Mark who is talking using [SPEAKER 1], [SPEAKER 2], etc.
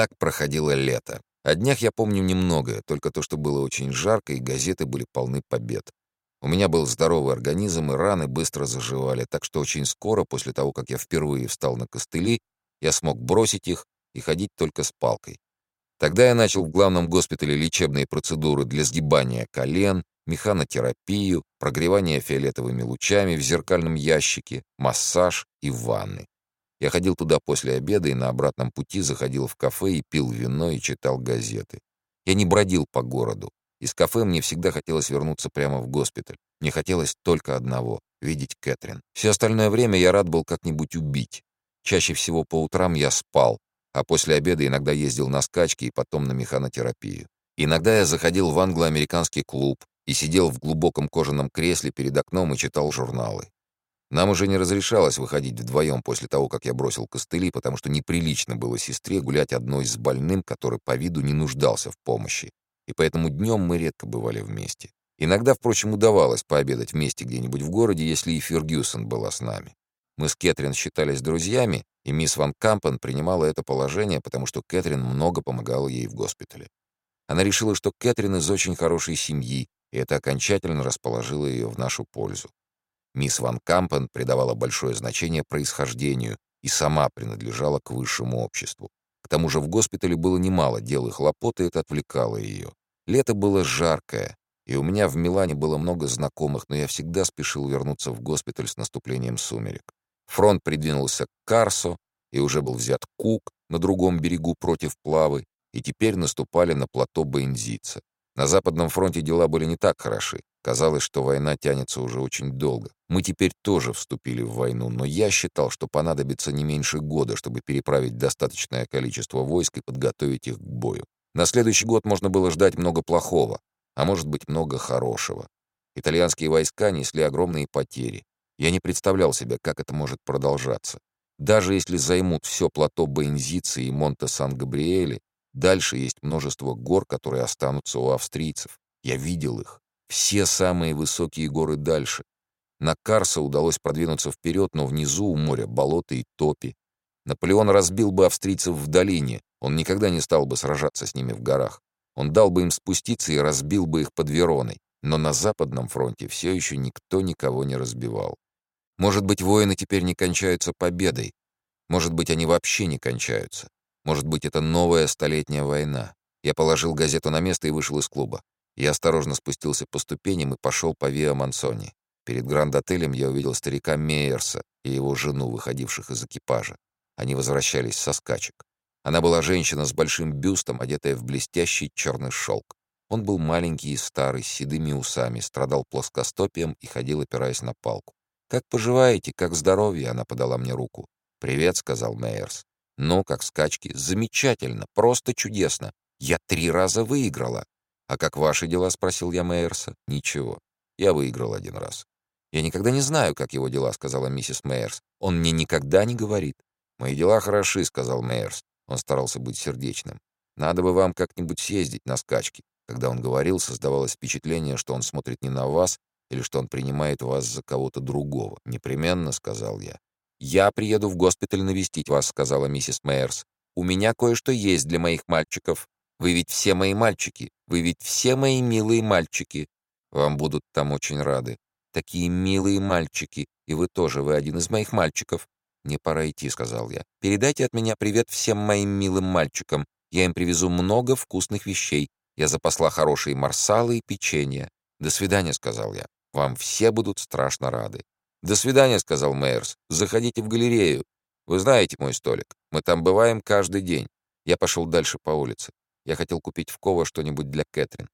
[SPEAKER 1] Так проходило лето. О днях я помню немного, только то, что было очень жарко, и газеты были полны побед. У меня был здоровый организм, и раны быстро заживали, так что очень скоро, после того, как я впервые встал на костыли, я смог бросить их и ходить только с палкой. Тогда я начал в главном госпитале лечебные процедуры для сгибания колен, механотерапию, прогревание фиолетовыми лучами в зеркальном ящике, массаж и ванны. Я ходил туда после обеда и на обратном пути заходил в кафе и пил вино и читал газеты. Я не бродил по городу. Из кафе мне всегда хотелось вернуться прямо в госпиталь. Мне хотелось только одного — видеть Кэтрин. Все остальное время я рад был как-нибудь убить. Чаще всего по утрам я спал, а после обеда иногда ездил на скачки и потом на механотерапию. Иногда я заходил в англо-американский клуб и сидел в глубоком кожаном кресле перед окном и читал журналы. Нам уже не разрешалось выходить вдвоем после того, как я бросил костыли, потому что неприлично было сестре гулять одной с больным, который по виду не нуждался в помощи. И поэтому днем мы редко бывали вместе. Иногда, впрочем, удавалось пообедать вместе где-нибудь в городе, если и Фергюсон была с нами. Мы с Кэтрин считались друзьями, и мисс Ван Кампен принимала это положение, потому что Кэтрин много помогала ей в госпитале. Она решила, что Кэтрин из очень хорошей семьи, и это окончательно расположило ее в нашу пользу. Мисс Ван Кампен придавала большое значение происхождению и сама принадлежала к высшему обществу. К тому же в госпитале было немало дел и хлопот, и это отвлекало ее. Лето было жаркое, и у меня в Милане было много знакомых, но я всегда спешил вернуться в госпиталь с наступлением сумерек. Фронт придвинулся к Карсо, и уже был взят Кук на другом берегу против Плавы, и теперь наступали на плато Бензица. На Западном фронте дела были не так хороши. Казалось, что война тянется уже очень долго. Мы теперь тоже вступили в войну, но я считал, что понадобится не меньше года, чтобы переправить достаточное количество войск и подготовить их к бою. На следующий год можно было ждать много плохого, а может быть много хорошего. Итальянские войска несли огромные потери. Я не представлял себе, как это может продолжаться. Даже если займут все плато Бензицы и Монте-Сан-Габриэле, дальше есть множество гор, которые останутся у австрийцев. Я видел их. Все самые высокие горы дальше. На Карса удалось продвинуться вперед, но внизу у моря болота и топи. Наполеон разбил бы австрийцев в долине, он никогда не стал бы сражаться с ними в горах. Он дал бы им спуститься и разбил бы их под Вероной. Но на Западном фронте все еще никто никого не разбивал. Может быть, воины теперь не кончаются победой. Может быть, они вообще не кончаются. Может быть, это новая столетняя война. Я положил газету на место и вышел из клуба. Я осторожно спустился по ступеням и пошел по Виа Мансони. Перед гранд-отелем я увидел старика Мейерса и его жену, выходивших из экипажа. Они возвращались со скачек. Она была женщина с большим бюстом, одетая в блестящий черный шелк. Он был маленький и старый, с седыми усами, страдал плоскостопием и ходил, опираясь на палку. «Как поживаете? Как здоровье?» — она подала мне руку. «Привет», — сказал Мейерс. «Ну, как скачки? Замечательно, просто чудесно. Я три раза выиграла. «А как ваши дела?» — спросил я Мейерса. «Ничего. Я выиграл один раз». «Я никогда не знаю, как его дела», — сказала миссис Мейерс. «Он мне никогда не говорит». «Мои дела хороши», — сказал Мейерс. Он старался быть сердечным. «Надо бы вам как-нибудь съездить на скачки». Когда он говорил, создавалось впечатление, что он смотрит не на вас или что он принимает вас за кого-то другого. «Непременно», — сказал я. «Я приеду в госпиталь навестить вас», — сказала миссис Мейерс. «У меня кое-что есть для моих мальчиков. Вы ведь все мои мальчики. Вы ведь все мои милые мальчики. Вам будут там очень рады. Такие милые мальчики. И вы тоже, вы один из моих мальчиков. «Мне пора идти», — сказал я. «Передайте от меня привет всем моим милым мальчикам. Я им привезу много вкусных вещей. Я запасла хорошие марсалы и печенье. До свидания», — сказал я. «Вам все будут страшно рады». «До свидания», — сказал Мейерс. «Заходите в галерею. Вы знаете мой столик. Мы там бываем каждый день». Я пошел дальше по улице. Я хотел купить в Ково что-нибудь для Кэтрин.